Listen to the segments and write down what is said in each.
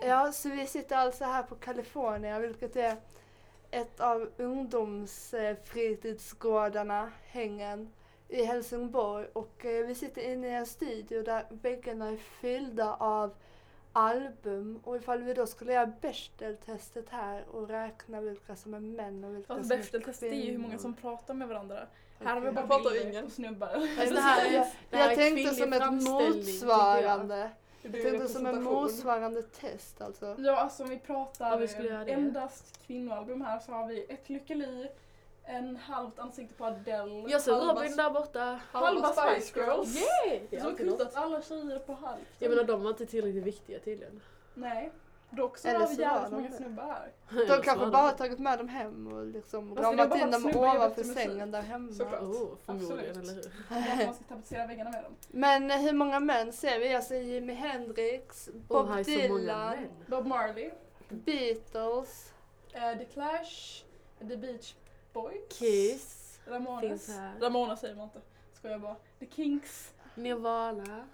Ja, så vi sitter alltså här på California, vilket är ett av ungdomsfritidsgårdarna, hängen, i Helsingborg. Och eh, vi sitter inne i en studio där väggarna är fyllda av album. Och ifall vi då skulle göra Bechdel-testet här och räkna vilka som är män och vilka Fast som är Bechdel-test är ju hur många kvinnor. som pratar med varandra. Här har vi bara ingen. på snubbar. Det här, jag, Det här jag tänkte som ett framställning, Det blir som en motsvarande test alltså. Ja, alltså om vi pratar Om vi endast kvinnoalbum här så har vi ett Lykkeli, en halvt ansikte på Adele, Jag ser halva- Robin där borta. halva Spice Girls. Yay! Det Det är är så kul att alla tjejer på halvt. Jag menar de var inte tillräckligt viktiga tydligen. Nej. Eller har så var jävligt många snubbar här. De kanske bara tagit med dem hem och liksom är ramat bara in att dem ovanför sängen där hemma. Såklart. Oh, förmodligen, Absolut. eller hur? Man ska tapetsera väggarna med dem. Men eh, hur många män ser vi? Jag ser Jimi Hendrix, Bob många Dylan. Bob Marley, Beatles, eh, The Clash, The Beach Boys, Kiss Ramones. Ramones säger man inte. Skojar bara. The Kinks, Nirvana.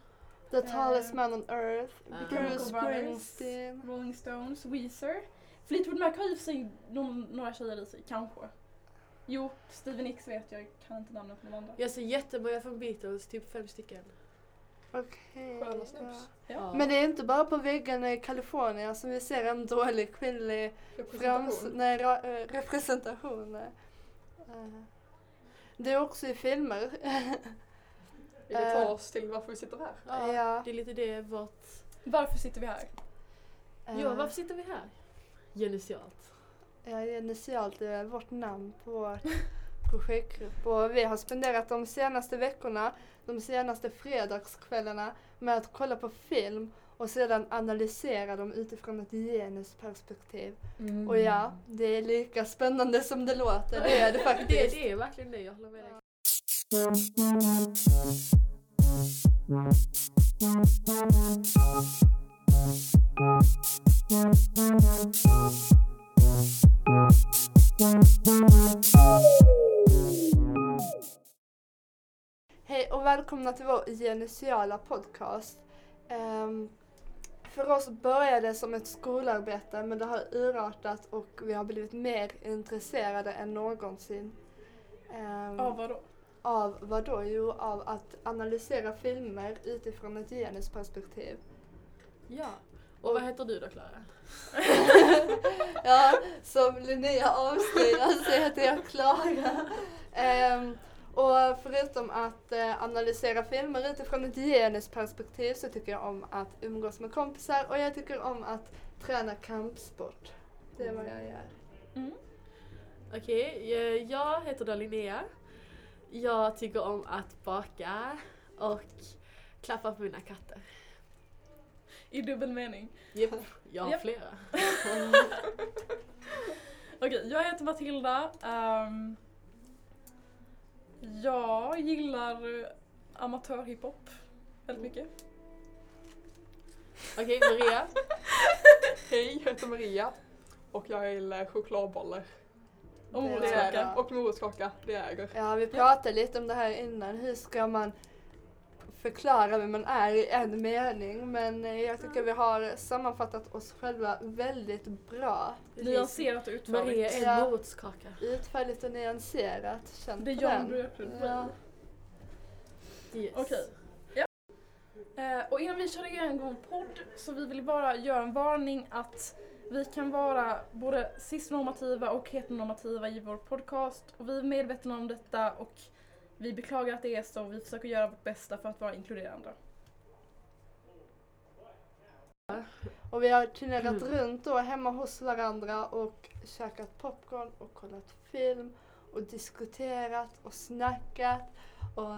The Tallest Eh, Man on Earth, Ah. Bruce. Springsteen. Rolling Stones, Weezer. Fleetwood Mac har i sig några tjejer i sig, kanske. Jo, Steven Nicks vet jag, kan inte namnet på de andra. Jag ser jättemånga från Beatles, typ fem stycken. Okej. Sköna ja. Ja. Men det är inte bara på väggarna i Kalifornien som vi ser en dålig kvinnlig Representation. nej, ra- eh, representation. Eh, Det är också i filmer. Vill du ta oss till varför vi sitter här? Ja, Ja. det är lite det vårt... Varför sitter vi här? Eh, Ja, varför sitter vi här? Genesialt. Ja, initialt är vårt namn på vår projektgrupp och vi har spenderat de senaste veckorna, de senaste fredagskvällarna med att kolla på film och sedan analysera dem utifrån ett genusperspektiv. Mm. Och ja, det är lika spännande som det låter, det är det Det, faktiskt. det är verkligen det, jag håller med dig. Hej och välkomna till vår genusiala podcast. Um, för oss började det som ett skolarbete men det har urartat och vi har blivit mer intresserade än någonsin. Um, Av vadå? Av vad då? Jo, av att analysera filmer utifrån ett genusperspektiv. Ja. Och vad heter du då, Klara? ja, som Linnea avslöjar så heter jag Klara. Ehm, och förutom att eh, analysera filmer utifrån ett genusperspektiv så tycker jag om att umgås med kompisar och jag tycker om att träna kampsport. Det är vad jag gör. Mm. Okej, eh, jag heter då Linnea. Jag tycker om att baka och klappa på mina katter. I dubbel mening. Japp, jag har flera. Okej, jag heter Matilda. Ehm, jag gillar amatörhiphop väldigt mycket. Okej, Maria. Hej, jag heter Maria. Och jag gillar chokladbollar. Och Det Det är är bra. det. Och morotskaka, det äger. Ja, vi pratade lite om det här innan. Hur ska man förklara vem man är i en mening? Men eh, jag tycker vi har sammanfattat oss själva väldigt bra. Nyanserat och utförligt. Maria är Ja. en morotskaka. Utförligt och nyanserat. Känt Det är. Ja. Yes. Okej. Ja. Eh, och innan vi kör igång vår podd så vi vill bara göra en varning att vi kan vara både cisnormativa och heteronormativa i vår podcast och vi är medvetna om detta och vi beklagar att det är så och vi försöker göra vårt bästa för att vara inkluderande. Och vi har turnerat Mm. runt då hemma hos varandra och käkat popcorn och kollat film och diskuterat och snackat och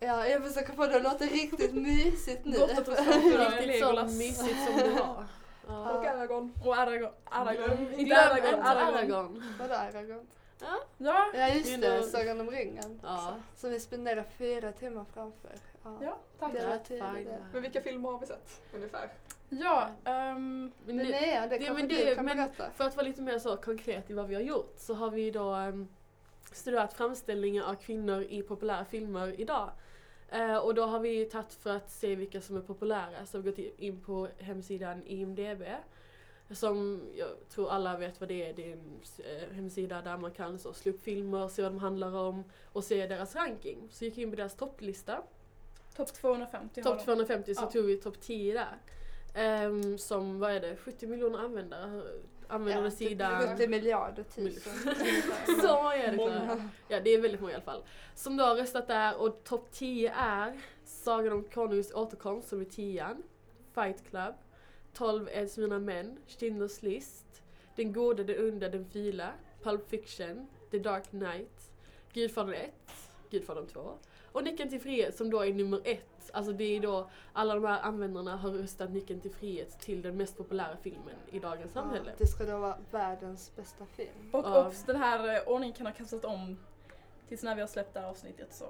ja, jag försöker få det att låta riktigt mysigt nu. Gott att du Riktigt så mysigt som det var. Ja. Och Aragorn. Och Aragorn. Aragorn. Inte Aragorn. Aragorn. Aragorn. Vadå Aragorn? Ja. Ja just You det. Sagan om ringen. Ja. Som vi spenderar fyra timmar framför. Ja. Ja, tack. Det. Men vilka filmer har vi sett ungefär? Ja, ehm, Men nu- nej, det det- men du det- kan men-. För att vara lite mer så konkret i vad vi har gjort så har vi då um, studerat framställningar av kvinnor i populära filmer idag. Eh, och då har vi tagit för att se vilka som är populära så har vi gått in på hemsidan IMDB. Som jag tror alla vet vad det är. Det är en eh, hemsida där man kan så, slå upp filmer, se vad de handlar om och se deras ranking. Så gick jag in på deras topplista. Topp 250 har Topp de. 250 så Ja. tog vi topp 10 där. Ehm, som, vad är det, 70 miljoner användare använder Ja, sidan. 70 miljarder tusen. Så många är det. Många. Ja det är väldigt många i alla fall. Som då har röstat där och topp 10 är Sagan om Konungens återkomst som är 10 Fight Club 12 är Mina män, Schindler's list Den gode, den onda, den fila Pulp Fiction, The Dark Knight Gudfadern 1, Gudfadern 2 och Nyckeln till frihet som då är nummer ett. Alltså det är då alla de här användarna har röstat Nyckeln till frihet till den mest populära filmen i dagens samhälle. Ja, det ska då vara världens bästa film. Och Ja. obs, den här eh, ordningen kan ha kastat om tills när vi har släppt det här avsnittet så.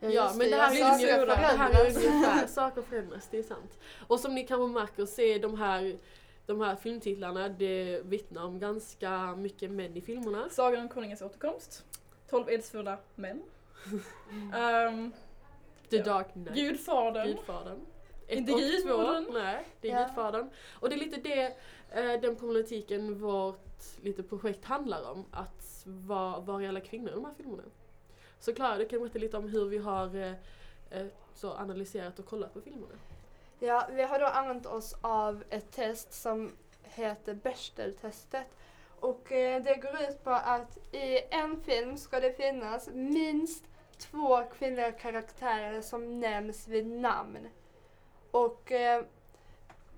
Ja, just men det här, är ungefär, det här är ungefär, saker förändras, det är sant. Och som ni kanske märker se de här, de här filmtitlarna, det vittnar om ganska mycket män i filmerna. Sagan om konungens återkomst. 12 edsfulla män. Ehm, The Ja. Dark Knight, Gudfadern. Gudfadern. Ett Inte två. Nej, det är Ja. Gudfadern. Och det är lite det, eh, den problematiken vårt lite projekt handlar om. Att vara, vara reella kvinnor i de här filmerna. Så Klara, du kan berätta lite om hur vi har eh, eh, så analyserat och kollat på filmerna. Ja, vi har då använt oss av ett test som heter Bechdel-testet. Och eh, det går ut på att i en film ska det finnas minst två kvinnliga karaktärer som nämns vid namn. Och eh,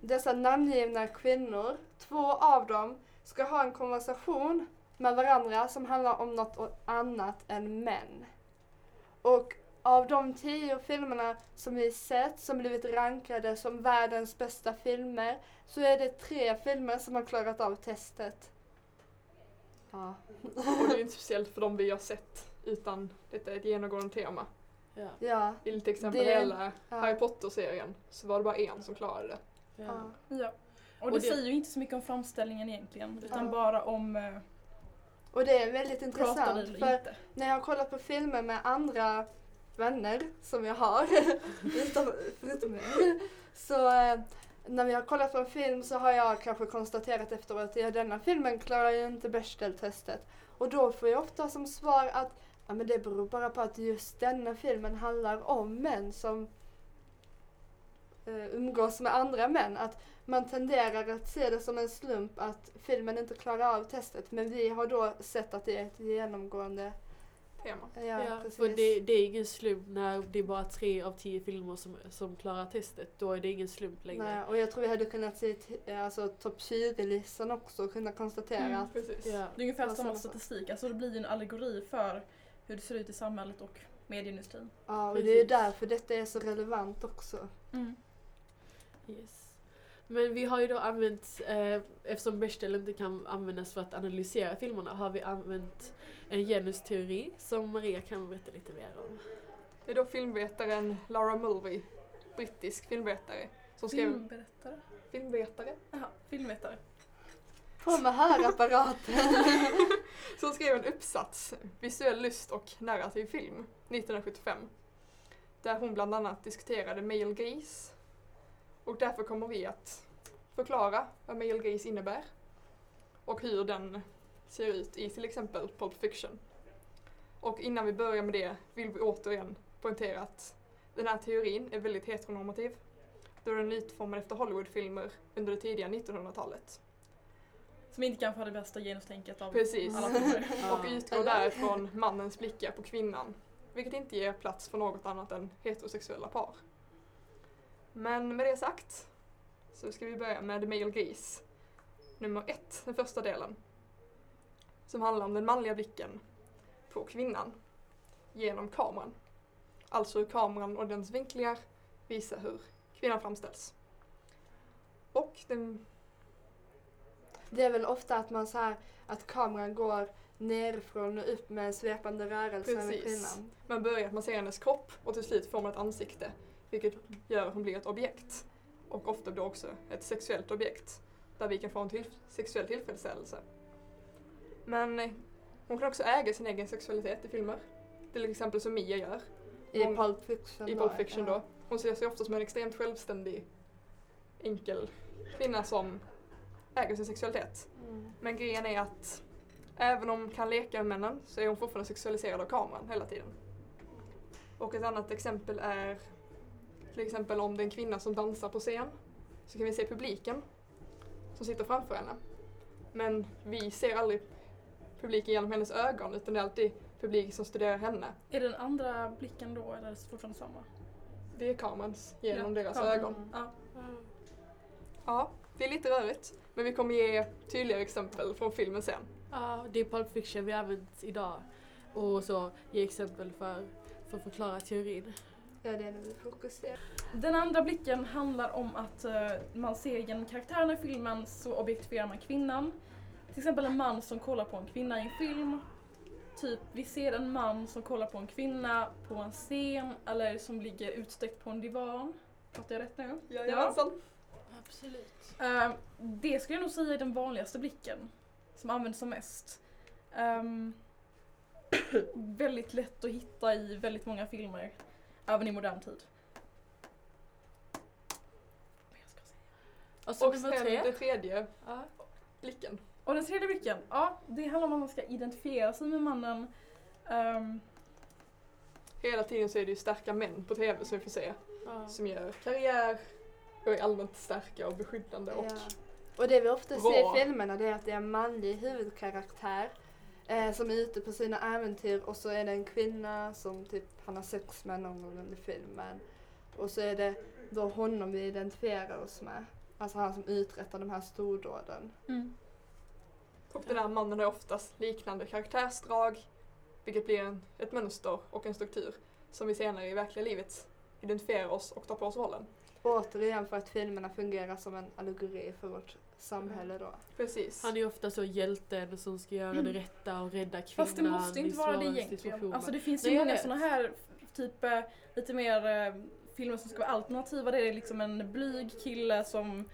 dessa namngivna kvinnor, två av dem, ska ha en konversation med varandra som handlar om något annat än män. Och av de tio filmerna som vi sett som blivit rankade som världens bästa filmer så är det tre filmer som har klarat av testet. Ja. Och det är inte speciellt för de vi har sett utan detta är ett genomgående tema. Ja. Ja. I till exempel Det- hela ja. Harry Potter-serien så var det bara en som klarade det. ja. Ja. Och, Och det, det- säger ju inte så mycket om framställningen egentligen utan Ja. bara om eh, Och det är väldigt intressant för inte. när jag har kollat på filmer med andra vänner som jag har, utom, förutom mig, så eh, när vi har kollat på en film så har jag kanske konstaterat efteråt att ja, denna filmen klarar ju inte Bechdel-testet. Och då får jag ofta som svar att ja, men det beror bara på att just denna filmen handlar om män som eh, umgås med andra män. Att man tenderar att se det som en slump att filmen inte klarar av testet. Men vi har då sett att det är ett genomgående Tema. Ja, Ja, precis. för det, det är ingen slump när det är bara tre av tio filmer som, som klarar testet. Då är det ingen slump längre. Nej, och jag tror vi hade kunnat se t- alltså, topp 20-listan också och kunna konstatera Mm. att Precis. Ja. Det är ungefär Vad samma sa du? statistik, alltså det blir en allegori för hur det ser ut i samhället och medieindustrin. ja, och det är därför detta är så relevant också. Yes. Men vi har ju då använt, eh, eftersom Bechdel inte kan användas för att analysera filmerna, har vi använt en genusteori som Maria kan berätta lite mer om. Det är då filmvetaren Laura Mulvey, brittisk filmvetare, som skrev... Filmberättare? Filmvetare? Jaha, filmvetare. På med hörapparaten! Som skrev en uppsats, Visuell lust och narrativ film, 1975. Där hon bland annat diskuterade male gaze. Och därför kommer vi att förklara vad male gaze innebär. Och hur den ser ut i till exempel Pulp Fiction. Och innan vi börjar med det vill vi återigen poängtera att den här teorin är väldigt heteronormativ. Då den är utformad efter Hollywoodfilmer under det tidiga 1900-talet. Som inte kanske har det bästa genustänket av Precis. alla filmer. och utgår därifrån mannens blickar på kvinnan. Vilket inte ger plats för något annat än heterosexuella par. Men med det sagt så ska vi börja med male gaze. Nummer ett, den första delen. Som handlar om den manliga blicken på kvinnan genom kameran. Alltså hur kameran och dens vinklingar visar hur kvinnan framställs. Och den Det är väl ofta att man så här, att kameran går nerifrån och upp med en svepande rörelse Precis. kvinnan. Man börjar att man ser hennes kropp och till slut får man ett ansikte. Vilket gör att hon blir ett objekt. Och ofta då också ett sexuellt objekt. Där vi kan få en till sexuell tillfredsställelse. Men eh, hon kan också äga sin egen sexualitet i filmer. Till exempel som Mia gör. I Hon- Pulp Fiction i Pulp Fiction ja. då. Hon ser sig ofta som en extremt självständig, enkel kvinna som äger sin sexualitet. Mm. Men grejen är att även om hon kan leka med männen så är hon fortfarande sexualiserad av kameran hela tiden. Och ett annat exempel är till exempel om det är en kvinna som dansar på scen så kan vi se publiken som sitter framför henne. Men vi ser aldrig publiken genom hennes ögon utan det är alltid publik som studerar henne. Är den andra blicken då eller är det fortfarande samma? Det är kamerans genom Ja, deras kameran. ögon. Ja. Ja, det är lite rörigt. Men vi kommer ge tydligare exempel från filmen sen. Ja, det är Pulp Fiction vi har använt idag. Och så ge exempel för, för att förklara teorin. Ja, det är det vi fokuserar. Den andra blicken handlar om att eh, man ser genom karaktärerna i filmen så objektifierar man kvinnan. Till exempel en man som kollar på en kvinna i en film. Typ, vi ser en man som kollar på en kvinna på en scen eller som ligger utsträckt på en divan. Pratar jag rätt nu? Jajamensan. Absolut. Eh, det skulle jag nog säga är den vanligaste blicken som används som mest. Ehm, väldigt lätt att hitta i väldigt många filmer, även i modern tid. Och så Och sen tre. det tredje, Ja. blicken. Och den tredje blicken, ja det handlar om att man ska identifiera sig med mannen. Ehm, Hela tiden så är det ju starka män på TV som vi får se. Ja. Som gör karriär och är allmänt starka och beskyddande och Ja. Och det vi ofta ser i filmerna det är att det är en manlig huvudkaraktär eh, som är ute på sina äventyr och så är det en kvinna som typ han har sex med någon gång under filmen. Och så är det då honom vi identifierar oss med. Alltså han som uträttar de här stordåden. mm. Och den här mannen har oftast liknande karaktärsdrag, vilket blir en, ett mönster och en struktur som vi senare i verkliga livet identifierar oss och tar på oss rollen. Återigen för att filmerna fungerar som en allegori för vårt samhälle då. Precis. Han är ju ofta så hjälten som ska göra Mm. det rätta och rädda kvinnan Fast det måste inte vara det egentligen. situationer. Alltså det finns Nej, ju jag många sådana här typ eh, lite mer eh, filmer som ska vara alternativa. Det är liksom en blyg kille som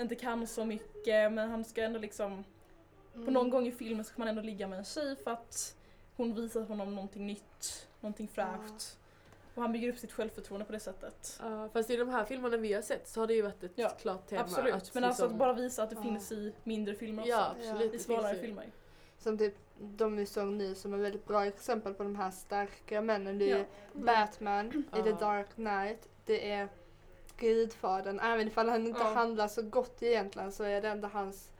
inte kan så mycket men han ska ändå liksom På någon gång i filmen ska man ändå ligga med en tjej för att hon visar honom någonting nytt, någonting fräscht. Och han bygger upp sitt självförtroende på det sättet. Ja, fast i de här filmerna vi har sett så har det ju varit ett Ja, klart tema. Absolut, att men alltså att liksom- bara visa att det Ja. finns i mindre filmer också. Ja, absolut. I svalare filmer. Som typ de vi såg nu som är väldigt bra exempel på de här starka männen. Det är Ja. ju Batman i The. Dark Knight. Det är Gudfadern. Även ifall han inte handlar så gott egentligen så är det ändå hans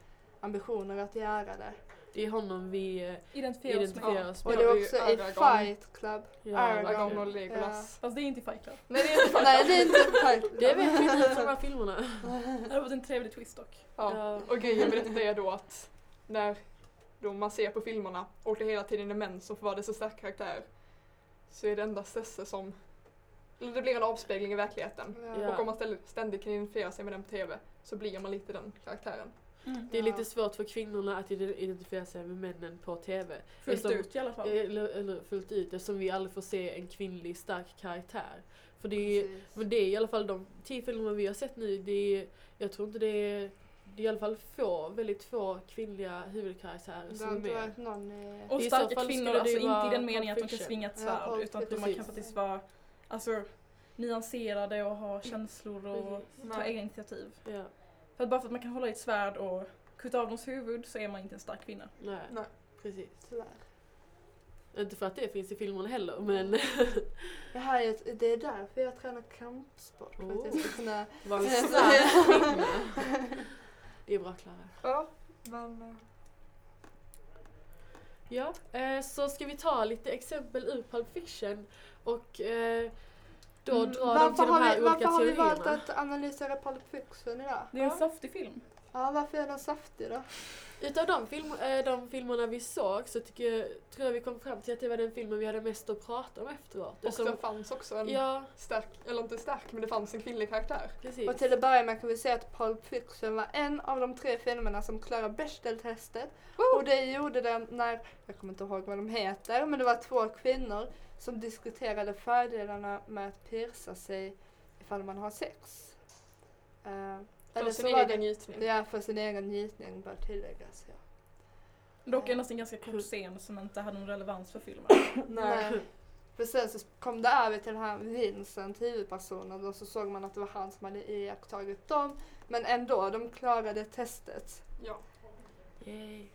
ambitioner att göra det. Det är honom vi eh, Identifiera oss med. identifierar Och det är också i. Fight Club. Ja, Aragorn. Och. Legolas. Fast det är inte i Fight Club. Nej det är inte Nej det är inte Fight Club. Det vet vi inte från de här filmerna. Det hade varit en trevlig twist dock. Ja. Ja. Och grejen med detta är då att när då man ser på filmerna och det hela tiden är män som får vara dessa starka karaktärer så är det endast dessa som det blir en avspegling i verkligheten. Ja. Och om man ständigt kan identifiera sig med den på TV så blir man lite den karaktären. Det är Ja. lite svårt för kvinnorna att ide- identifiera sig med männen på TV. Fullt Eftersom- ut i alla fall. Eller, eller fullt ut eftersom vi aldrig får se en kvinnlig stark karaktär. För det är, Precis. men det är i alla fall de tio filmer vi har sett nu, det är, jag tror inte det är, det är i alla fall få, väldigt få kvinnliga huvudkaraktärer som är med. någon i... Och starka kvinnor, alltså inte i den meningen att de kan svinga ett Ja, svärd Pulp utan att man Precis. kan faktiskt vara alltså, nyanserade och ha känslor och Precis. ta egna initiativ. Ja, För att bara för att man kan hålla i ett svärd och kutta av någons huvud så är man inte en stark kvinna. nej, Nej. precis. Tyvärr. Inte för att det finns i filmerna heller men Det, här är ett, det är därför jag tränar kampsport. För att jag ska kunna... var en stark kvinna. Det är bra Klara. Ja, men... Ja, eh, så ska vi ta lite exempel ur Pulp Fiction och eh, då Mm, dra dem Varför till de har, här vi, olika varför har vi valt att analysera Pulp Fiction idag? Det är en Ja. saftig film. Ja, varför är den saftig då? Utav de, film, eh, de filmerna vi såg så tycker jag, tror jag vi kom fram till att det var den filmen vi hade mest att prata om efteråt. Och det fanns också en ja, stark, eller inte stark, men det fanns en kvinnlig karaktär. precis. Och till att börja med kan vi säga att Pulp Fiction var en av de tre filmerna som klarade Bechdel-testet. Och det gjorde den när, jag kommer inte ihåg vad de heter, men det var två kvinnor som diskuterade fördelarna med att pierca sig ifall man har sex. Uh, För sin var egen det, njutning. Ja, för sin egen njutning bör tilläggas. Ja. Dock endast en ganska kort scen som inte hade någon relevans för filmen. Nej. Nej. För sen så kom det över till den här Vincent, huvudpersonen, och så såg man att det var han som hade iakttagit dem. Men ändå, de klarade testet. Ja. Yay.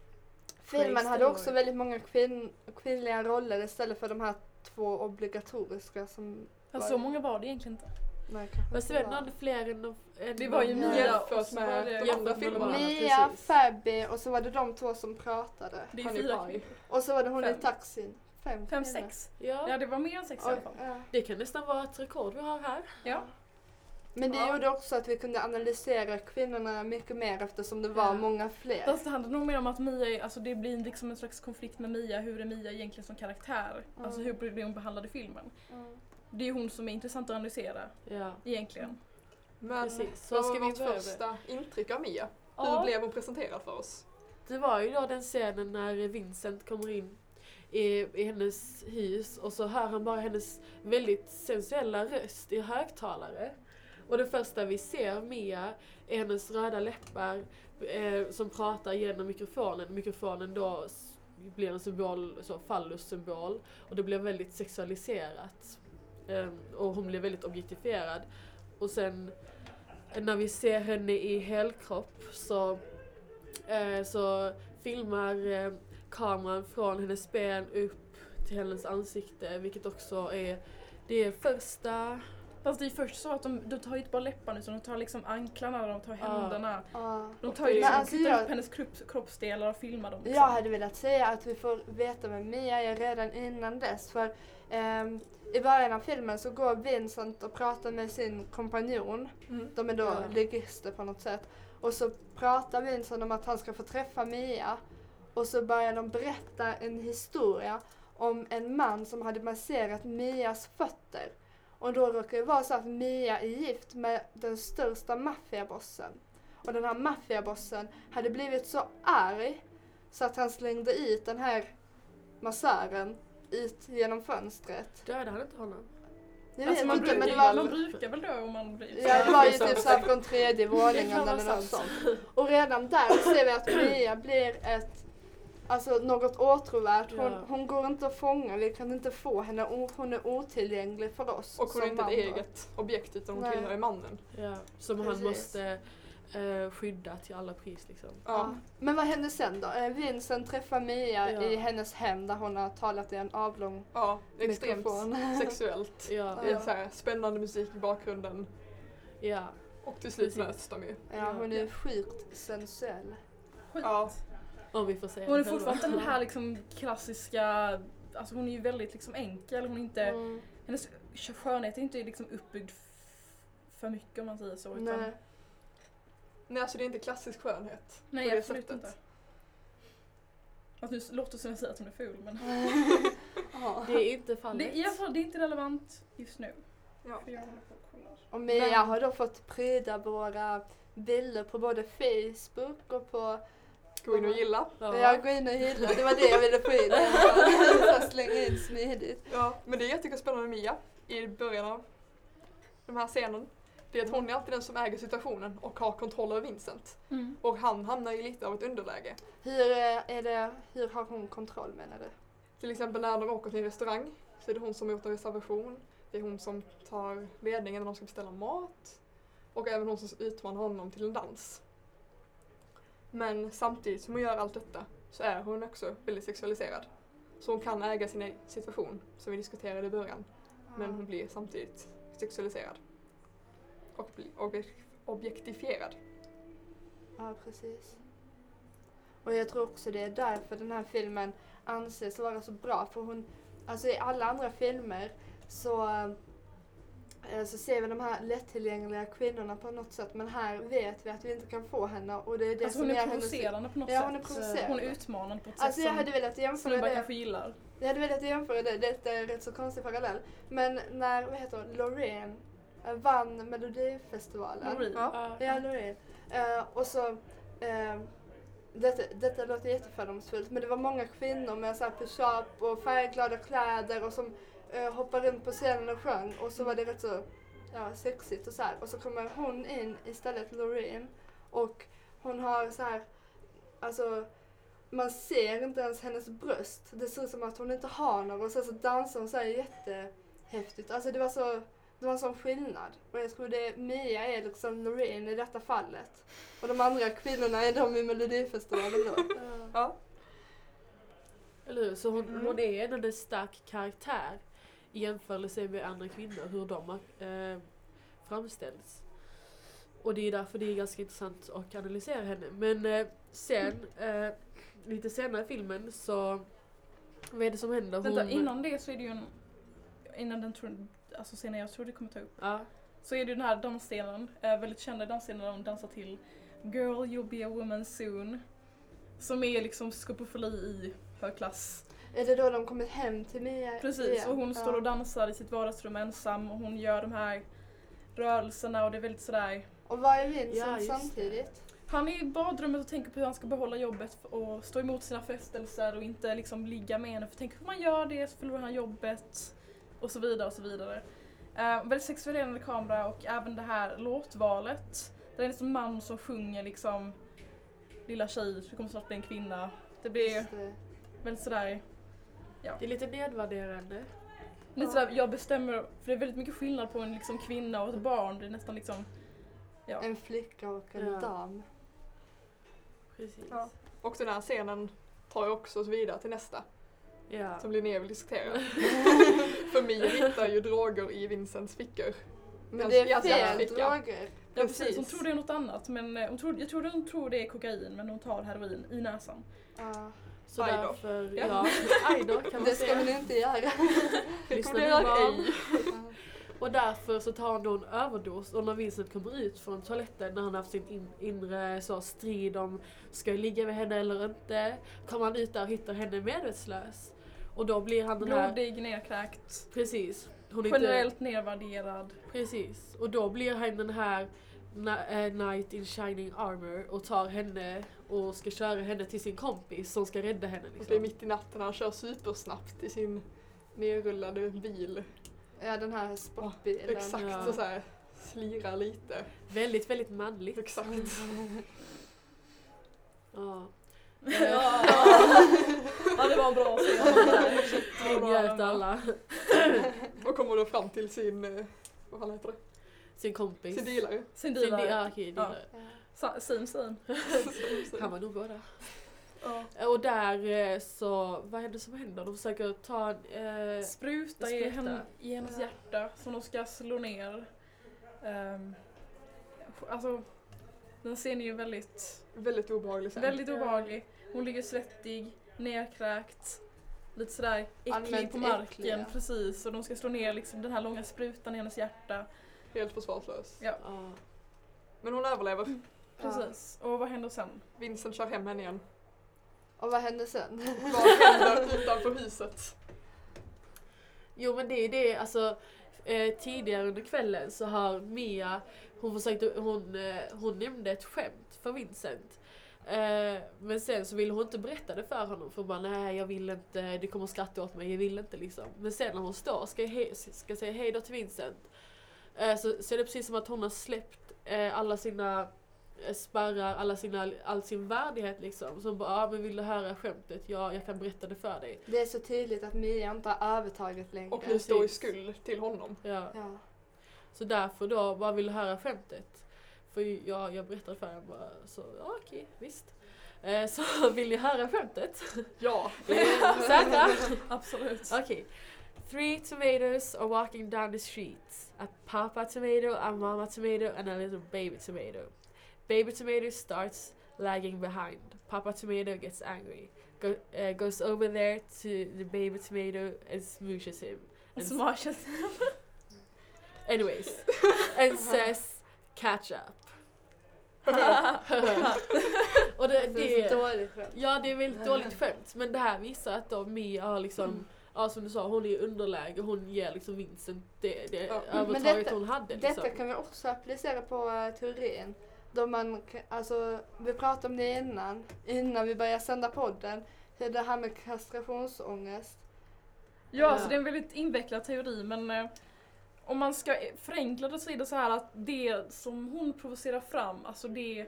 Filmen Praise hade också väldigt många kvinn, kvinnliga roller istället för de här två obligatoriska som... Fast så många var det egentligen inte. Nej, vet var. inte, fler än de... än Det var ju Mia och så var med det... de andra filmerna. Mia. Fabby och så var det de två som pratade. Det är fyra. Och så var det hon Fem. i taxin. Fem, Fem, sex. Ja, Ja, det var mer än sex i Oj, alla fall. ja. det kan nästan vara ett rekord vi har här. Ja. Men det Ja. gjorde också att vi kunde analysera kvinnorna mycket mer eftersom det var Ja. många fler. Fast det handlar nog mer om att Mia, alltså det blir liksom en slags konflikt med Mia, hur är Mia egentligen som karaktär? Alltså Mm. hur blir hon behandlad i filmen? Mm. Det är hon som är intressant att analysera, Ja. egentligen. Men Precis, så vad ska var vi vårt börja första intryck av Mia? Hur Ja. blev hon presenterad för oss? Det var ju då den scenen när Vincent kommer in i, i hennes hus och så hör han bara hennes väldigt sensuella röst i högtalare. Och det första vi ser Mia är hennes röda läppar eh, som pratar genom mikrofonen. Mikrofonen då blir en symbol, så fallus-symbol och det blir väldigt sexualiserat. Eh, och hon blir väldigt objektifierad. Och sen eh, när vi ser henne i helkropp så eh, så filmar eh, kameran från hennes ben upp till hennes ansikte vilket också är det är första Fast det är först så att de, de tar ju inte bara läpparna utan de tar liksom anklarna, de tar händerna. Ja. De tar ju liksom, alltså jag- upp hennes kropp, kroppsdelar och filmar dem. liksom. Jag hade velat säga att vi får veta med Mia redan innan dess. För ehm, i början av filmen så går Vincent och pratar med sin kompanjon. Mm. De är då Ja. ligister på något sätt. Och så pratar Vincent om att han ska få träffa Mia. Och så börjar de berätta en historia om en man som hade masserat Mias fötter. Och då råkar det vara så att Mia är gift med den största maffiabossen. Och den här maffiabossen hade blivit så arg så att han slängde ut den här massören ut genom fönstret. dödade han inte honom? Jag Alltså vet man, inte brukar, men det man var... brukar väl dö om man blir... Ja det var ju typ såhär från tredje våningen eller något sånt. Och redan där ser vi att Mia blir ett, alltså något åtråvärt. Hon, Ja. hon går inte att fånga, vi kan inte få henne, hon är otillgänglig för oss Och hon är inte ett man då. eget objekt utan hon Nej. tillhör mannen. Ja, som han Precis. måste eh, skydda till alla pris liksom. Ja. Men vad hände sen då? Eh, Vincent träffar Mia Ja. i hennes hem där hon har talat i en avlång Ja, extremt mikrofon. sexuellt. Ja, Det är så här spännande musik i bakgrunden. ja. Och till slut möts de ju. Ja, hon är sjukt sensuell. Skit. Ja. Om vi får säga Hon är fortfarande den här liksom klassiska, alltså hon är ju väldigt liksom enkel, hon är inte, Mm. hennes skönhet är inte liksom uppbyggd för mycket om man säger så. Utan, Nej. Nej, alltså det är inte klassisk skönhet. nej på det absolut sättet. inte. Alltså, nu låter det som jag säger att hon är ful men. Det är inte fallet. det, i alla fall, det är inte relevant just nu. Ja. För jag håller på och kollar. Och Mia Men- har då fått pryda våra bilder på både Facebook och på Gå in och gilla. Ja. Jag går in och gillar, det var det jag ville få in. Slänger in smidigt. Ja, men det jag tycker är spännande med Mia i början av den här scenen, det är att hon är alltid den som äger situationen och har kontroll över Vincent. Mm. Och han hamnar i lite av ett underläge. Hur, eh, är det, hur har hon kontroll menar du? Till exempel när de åker till en restaurang så är det hon som har gjort en reservation. Det är hon som tar ledningen när de ska beställa mat. Och även hon som utmanar honom till en dans. Men samtidigt som hon gör allt detta så är hon också väldigt sexualiserad. Så hon kan äga sin situation, som vi diskuterade i början. Men hon blir samtidigt sexualiserad. Och objek- objektifierad. Ja, precis. Och jag tror också det är därför den här filmen anses vara så bra. För hon, alltså i alla andra filmer så, eh, så ser vi de här lättillgängliga kvinnorna på något sätt. Men här vet vi att vi inte kan få henne och det är det Alltså som hon är provocerande på något Ja, sätt. hon är provocerande. Hon är utmanande på ett sätt Alltså jag som, hade velat som jämföra bara det. kanske gillar. Jag hade velat jämföra det, detta är en rätt så konstig parallell. Men när, vad heter hon, Loreen eh, vann Melodifestivalen. Loreen. Ja. Ja, Loreen. Eh, och så, eh, detta, detta låter jättefördomsfullt, men det var många kvinnor med så här push-up och färgglada kläder och som eh, hoppade runt på scenen och sjöng och så var det rätt så ja, sexigt och så här. Och så kommer hon in istället, Loreen, och hon har så här, alltså man ser inte ens hennes bröst. Det ser ut som att hon inte har något och sen så dansar hon så här jättehäftigt. Alltså det var så, det var en sån skillnad. Och jag tror det Mia är liksom Loreen i detta fallet. Och de andra kvinnorna är de i Melodifestivalen då. Ja. Eller hur? Så hon, Mm. hon är ändå en stark karaktär i jämförelse med andra kvinnor, hur de har eh, framställts. Och det är därför det är ganska intressant att analysera henne. Men eh, sen, eh, lite senare i filmen så, vad är det som händer? Vänta, innan det så är det ju en... Innan den tror, alltså scenen jag tror det kommer ta upp. Ja, Så är det ju den här dansscenen, eh, väldigt kända dansscenen där de dansar till Girl you'll be a woman soon. Som är liksom skopofili i högklass. Är det då de kommit hem till Mia? Precis, igen? och hon står Ja. och dansar i sitt vardagsrum ensam och hon gör de här rörelserna och det är väldigt sådär Och vad är Vincent Ja, samtidigt? Han är i badrummet och tänker på hur han ska behålla jobbet och stå emot sina frestelser och inte liksom ligga med henne. För tänk om man gör det så förlorar han jobbet. Och så vidare och så vidare. Uh, väldigt sexuellerande kamera och även det här låtvalet. Det är en man som sjunger liksom Lilla tjej, du kommer snart bli en kvinna. Det blir det. väldigt sådär, det är lite nedvärderande. lite sådär, jag bestämmer, för det är väldigt mycket skillnad på en liksom kvinna och ett barn. Det är nästan liksom, ja. En flicka och en Ja. dam. Precis. Ja. Och den här scenen tar ju också oss vidare till nästa, Ja. som Linnea vill diskutera. För Mia hittar ju droger i Vincents fickor. Men Hans- det är fel droger. Ja, precis. Precis. Hon tror det är något annat men eh, hon tror, jag tror hon tror det är kokain men hon tar heroin i näsan. Ja. Så Aj då. därför, Ja. ja, aj då kan man Det ska man inte göra. Lyssna nu Rekommenderar barn. ej. Och därför så tar han då en överdos och när Vincent kommer ut från toaletten när han haft sin in, inre så, strid om ska jag ligga med henne eller inte. Kommer han ut där och hittar henne medvetslös. Och då blir han den här... Blodig, nedkräkt, Precis. Hon är inte, generellt nedvärderad. precis. Och då blir han den här eh, Knight in shining armor och tar henne och ska köra henne till sin kompis som ska rädda henne. Och det är Liksom. mitt i natten han kör supersnabbt i sin nerrullade bil. Ja, den här sportbilen. Exakt, Ja. och så här slirar lite. Väldigt, väldigt manligt. Exakt. Ja. Ja, ja, det var en bra scen. Den var. alla. Och kommer då fram till sin, eh, vad fan heter det? Sin kompis. Sin dealare. Sin Sin dealare. ja, okej, Ja. dealare. Ja. Same same. Han var nog båda. Ja. Och där eh, så, vad är det som händer? De försöker ta en, eh, Spruta, I, Spruta. henne, i hennes Ja. hjärta som de ska slå ner. Um, alltså, den scenen är ju väldigt, Väldigt obehaglig sen. väldigt obehaglig. Hon ligger svettig, nerkräkt, lite sådär äcklig Allmänt på marken. äcklig, ja. Precis, och de ska slå ner liksom den här långa sprutan i hennes hjärta. Helt försvarslös. Ja, ja. Men hon överlever. precis. Och vad händer sen? Vincent kör hem henne igen. Och vad hände sen? Vad händer utanför huset? Jo men det är det, alltså eh, tidigare under kvällen så har Mia, hon försökte, hon, eh, hon nämnde ett skämt för Vincent. Eh, men sen så ville hon inte berätta det för honom för hon bara nej jag vill inte, du kommer skratta åt mig, jag vill inte liksom. Men sen när hon står och ska, he- ska säga hej då till Vincent eh, så, så är det precis som att hon har släppt eh, alla sina spärrar, alla sina, all sin värdighet liksom. Så hon bara, ah, men vill du höra skämtet? Ja, jag kan berätta det för dig. Det är så tydligt att Mia inte har övertaget längre. Och nu står i skuld till honom. Ja. Ja. Så därför då, bara vill du höra skämtet? För jag, jag berättade för honom bara, så ja, okej, visst. Eh, så vill ni höra skämtet? Ja. Eh, Säkra? Absolut. Okej. Three tomatoes are walking down the street. A papa tomato, a mama tomato and a little baby tomato. Baby tomato starts lagging behind. Papa tomato gets angry. Go, uh, goes over there to the baby tomato and smooshes him. And Smashat. Anyways, and says catch up. och det, Det det, dåligt skämt. ja det är väldigt dåligt skämt men det här visar att då Mia har liksom, ja som du sa, hon är i underläge, hon ger liksom Vincent det, det Ja. Övertaget detta- hon hade liksom. Detta kan vi också applicera på uh, teorin. Då man, alltså, vi pratade om det innan, innan vi började sända podden. Hur det här med kastrationsångest. Ja, Ja. det är en väldigt invecklad teori men eh, om man ska förenkla det så är det så här att det som hon provocerar fram, alltså det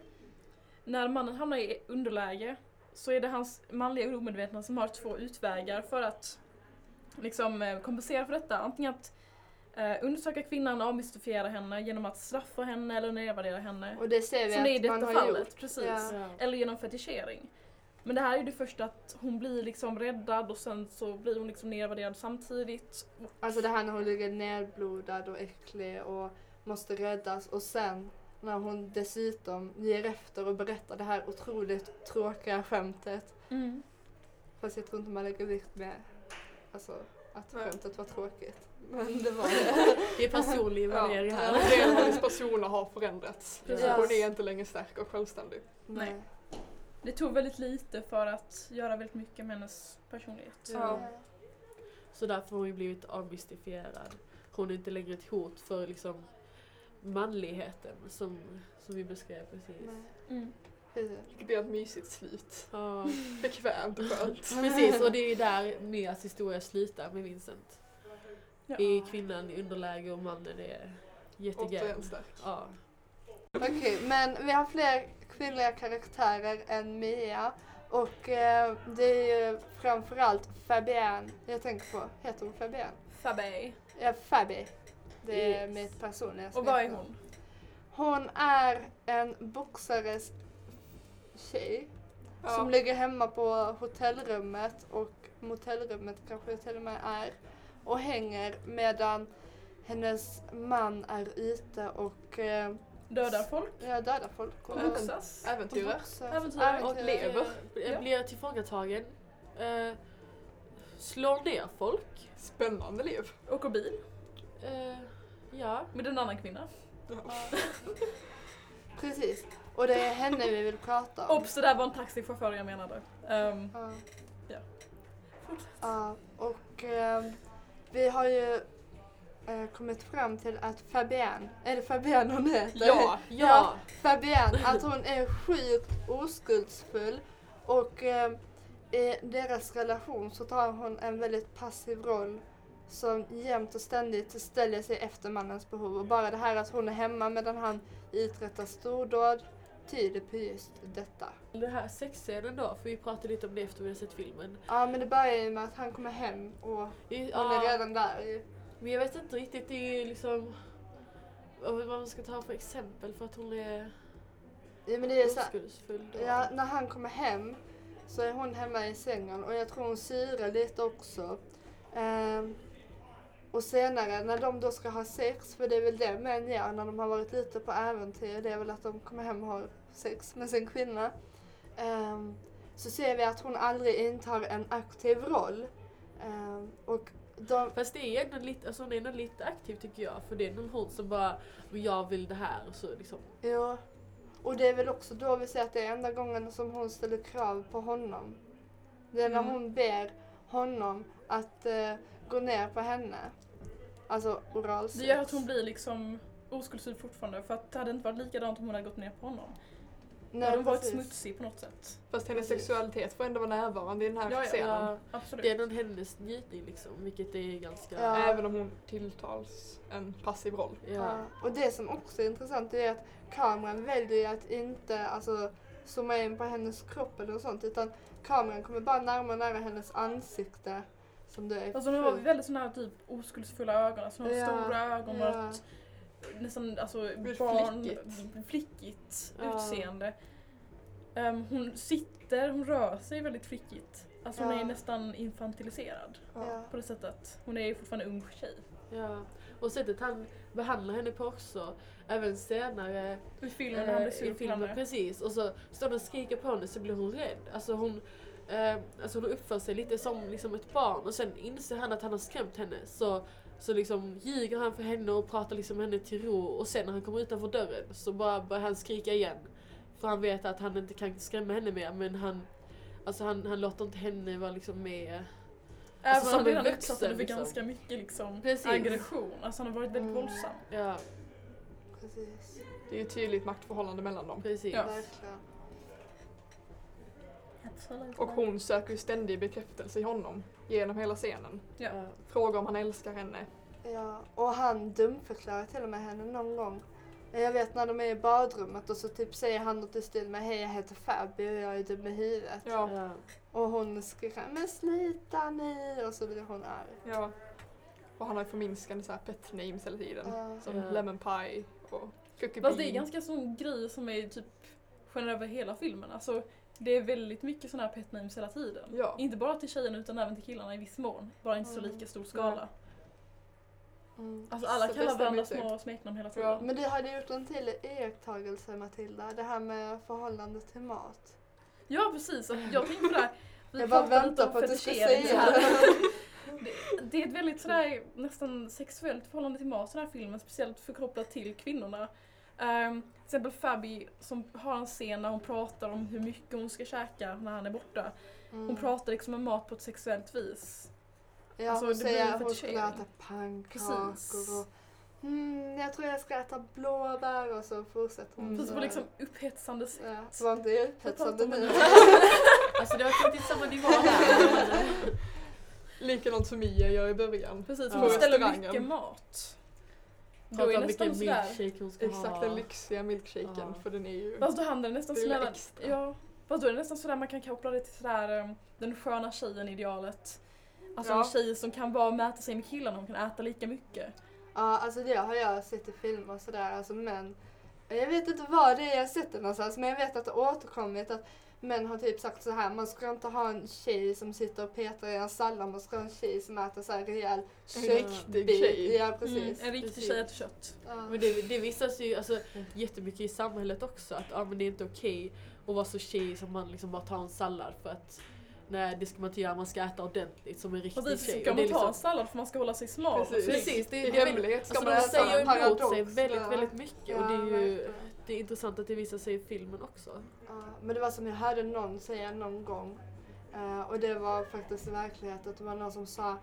när mannen hamnar i underläge så är det hans manliga omedvetna som har två utvägar för att liksom eh, kompensera för detta. Antingen att eh, undersöka kvinnan och avmystifiera henne genom att straffa henne eller nedvärdera henne. Och det ser vi Som det är i att man detta har fallet, gjort. precis. Ja. Eller genom fetischering. Men det här är ju det första att hon blir liksom räddad och sen så blir hon liksom nedvärderad samtidigt. Alltså det här när hon ligger nedblodad och äcklig och måste räddas och sen när hon dessutom ger efter och berättar det här otroligt tråkiga skämtet. Mm. Fast jag tror inte man lägger vikt med alltså, att skämtet var tråkigt. Men det var det. Det är personlig värdering Ja, här. en del av hennes personer har förändrats. Precis. Hon är inte längre stark och självständig. Nej. Det tog väldigt lite för att göra väldigt mycket med hennes personlighet. Ja. Så därför har hon ju blivit avmystifierad. Hon är inte längre ett hot för liksom manligheten som, som vi beskrev precis. Mm. Precis. Det blir ett mysigt slut. Ja, Bekvämt och skönt. precis, och det är ju där Mias historia slutar med Vincent. Ja. är kvinnan i underläge och mannen är jättegay. Ja. Okej, men vi har fler kvinnliga karaktärer än Mia. Och eh, det är ju framförallt Fabienne jag tänker på. Heter hon Fabienne? Fabé. Ja, Fabi. Det är Yes. mitt personliga Och vad är hon? Hon är en boxares tjej som Ja. ligger hemma på hotellrummet och motellrummet kanske till och med är och hänger medan hennes man är ute och eh, Dödar folk? ja, dödar folk. Och, Boxas? Äventyrar. boxas. Äventyrar. Och lever. Ja. Blir tillfångatagen. Eh, slår ner folk. Spännande liv. Åker bil? Eh, ja. Med en annan kvinna? Ja. Precis. Och det är henne vi vill prata om. Obs, det där var en taxichaufför jag menade. Um, Ja. Ja. Ja, och eh, vi har ju eh, kommit fram till att Fabienne, är det Fabienne hon heter? Ja. Ja. Fabienne, att hon är sjukt oskuldsfull och eh, i deras relation så tar hon en väldigt passiv roll som jämt och ständigt ställer sig efter mannens behov och bara det här att hon är hemma medan han uträttar stordåd tyder på just detta. Den här sexscenen då, för vi pratade lite om det efter vi hade sett filmen. Ja men det börjar ju med att han kommer hem och I- hon är ja, redan där. Men jag vet inte riktigt, det är ju liksom vad man ska ta för exempel för att hon är Ja, men det är så oskuldsfull. då. Ja, när han kommer hem så är hon hemma i sängen och jag tror hon syrar lite också. Ehm, och senare när de då ska ha sex, för det är väl det män gör när de har varit ute på äventyr, det är väl att de kommer hem och har sex med sin kvinna. Ehm, så ser vi att hon aldrig intar en aktiv roll. Ehm, och de, Fast det är ändå lite, alltså hon är ändå lite aktiv tycker jag. För det är någon hon som bara, "Men jag vill det här och så liksom. ja, och det är väl också då vi ser att det är enda gången som hon ställer krav på honom. Det är när Mm. hon ber honom att eh, gå ner på henne. Alltså oralsex. det gör att hon blir liksom oskuldsfull fortfarande för att det hade inte varit likadant om hon hade gått ner på honom. Nej, hade hon varit precis. smutsig på något sätt. Fast hennes Precis. sexualitet får ändå vara närvarande i den här Ja, scenen. Ja, Absolut. det är någon hennes njutning liksom, vilket är ganska... Ja. Även om hon tilltals en passiv roll. Ja. Ja. Och det som också är intressant är att kameran väljer att inte alltså, zooma in på hennes kropp eller sånt utan kameran kommer bara närmare nära hennes ansikte. Som det är Alltså hon har väldigt sådana här typ oskuldsfulla ögon, alltså Ja, stora ögon och ja. Nästan alltså blir barn, flickigt. flickigt Ja. utseende. Ehm, hon sitter, hon rör sig väldigt flickigt. Alltså hon Ja. är nästan infantiliserad Ja. på det sättet. Hon är ju fortfarande ung tjej. Ja. Och sättet han behandlar henne på också, även senare I filmen när han eh, blir i sur på filmen, precis. Och så står han och skriker på henne så blir hon rädd. Alltså hon, eh, alltså hon uppför sig lite som liksom ett barn och sen inser han att han har skrämt henne. Så, så liksom ljuger han för henne och pratar liksom henne till ro och sen när han kommer utanför dörren så bara börjar han skrika igen. För han vet att han inte kan skrämma henne mer men han, alltså han, han låter inte henne vara liksom med. Även Alltså, om som han redan utsatt henne för liksom. ganska mycket liksom, Precis. aggression. Alltså han har varit väldigt Mm. våldsam. Ja, Precis. Det är ju ett tydligt maktförhållande mellan dem. precis. Ja. Verkligen. Och hon söker ju ständig bekräftelse i honom genom hela scenen. Ja. Frågar om han älskar henne. Ja, och han dumförklarar till och med henne någon gång. Jag vet när de är i badrummet och så typ säger han något i stil med hej jag heter Fabi och jag är dum i huvudet. Ja, Ja. Och hon skriker men sluta nu och så blir hon arg. ja. Och han har ju förminskande så här pet names hela tiden. Ja. Som Ja. Lemon Pie och Cookie Fast det är ganska sån grej som är typ generellt över hela filmen. Alltså, det är väldigt mycket såna här pet names hela tiden. Ja. Inte bara till tjejerna utan även till killarna i viss mån. Bara inte så Mm. lika stor skala. Mm. Alltså alla Så kallar varandra mysigt. små smeknamn hela Ja. tiden. Men du hade gjort en till iakttagelse Matilda, det här med förhållandet till mat. Ja precis, och jag tänkte på det här. Vi Jag bara väntar på att du ska säga det. Det, det är ett väldigt sådär nästan sexuellt förhållande till mat i den här filmen, speciellt förkopplat till kvinnorna. Um, till exempel Fabi som har en scen när hon pratar om hur mycket hon ska käka när han är borta. Hon Mm. pratar liksom om mat på ett sexuellt vis. Ja, Alltså, hon säger att hon skulle fetischering. äta pannkakor Precis. och mm, jag tror jag ska äta blåbär och så fortsätter hon. Mm. Precis så. på liksom upphetsande sätt. Ja, det var inte upphetsande nu. Alltså det kommit till samma nivå eh, Likadant som Mia gör i början. Precis, hon beställer mycket mat. Då är nästan sådär. Exakt, den lyxiga milkshaken. Ja. För den är ju... Fast då handlar det nästan Det är sådär, extra. ja, fast då är det nästan sådär man kan koppla det till sådär um, den sköna tjejen idealet. Alltså Ja. en tjej som kan bara mäta sig med killarna, hon kan äta lika mycket. Ja, alltså det har jag sett i filmer och sådär, alltså män. Jag vet inte vad det är jag sett det någonstans, men jag vet att det återkommit att män har typ sagt så här, man ska inte ha en tjej som sitter och petar i en sallad, man ska ha en tjej som äter så här rejäl köttbit. Ja, Mm, precis. en riktig Precis. tjej äter kött. Ja. Men det, det visas ju alltså, jättemycket i samhället också att ah, men det är inte okej att vara så tjej som man liksom bara tar en sallad för att nej det ska man inte göra, man ska äta ordentligt som en riktig Precis, tjej. ska Och det man ta en liksom- sallad för man ska hålla sig smal Precis. Precis, det, är ska alltså man de säger emot sig väldigt, väldigt mycket och det är ju. Det är intressant att det visar sig i filmen också. Ja, men det var som jag hörde någon säga någon gång, eh, och det var faktiskt verklighet, att det var någon som sa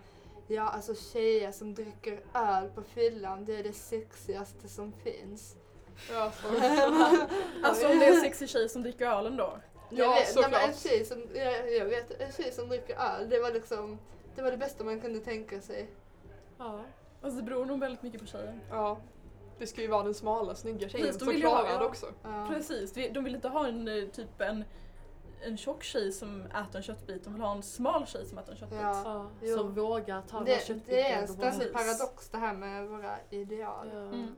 Ja, alltså tjejer som dricker öl på fyllan, det är det sexigaste som finns. Ja, så. Alltså om det är en sexig tjej som dricker ölen då. Jag Ja, vet, nej, men en såklart. tjej som, jag, jag vet, en tjej som dricker öl, det var liksom, det var det bästa man kunde tänka sig. Ja. Alltså det beror nog väldigt mycket på tjejen. ja. Det ska ju vara den smala, snygga tjejen Precis, de som klarar det också. Ja. Precis, de vill inte ha en eh, typ en, en tjock tjej som äter en köttbit, de vill ha en smal tjej som äter en köttbit. Ja. Ja, Jo. som vågar ta Det, köttbiten. det är en ständig paradox det här med våra ideal. Ja. Mm.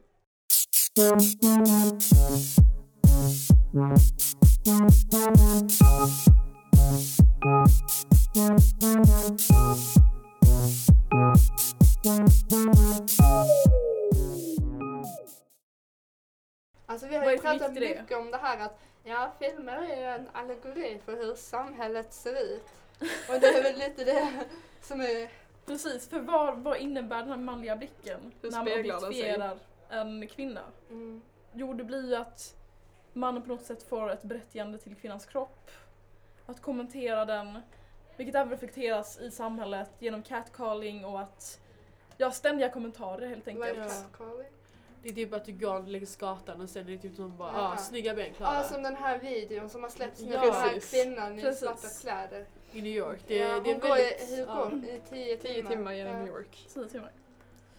Alltså vi har ju pratat i det? mycket om det här att ja, filmer är ju en allegori för hur samhället ser ut. Och det är väl lite det som är... Precis, för vad, vad innebär den här manliga blicken Hur när man objektifierar en kvinna? Mm, Jo, det blir ju att mannen på något sätt får ett berättigande till kvinnans kropp. Att kommentera den, vilket även reflekteras i samhället genom catcalling och att Ja, ständiga kommentarer helt vad är enkelt. catcalling? Det är typ att du går längs gatan och sen är det typ som bara Ja. ah, snygga ben Klara. Ja, som den här videon som har släppts med Ja, den här precis. kvinnan i svarta kläder. I New York. Det, ja, det hon är går väldigt... i, hur ja. går, i tio timmar. Tio timmar genom Ja. New York Tio timmar.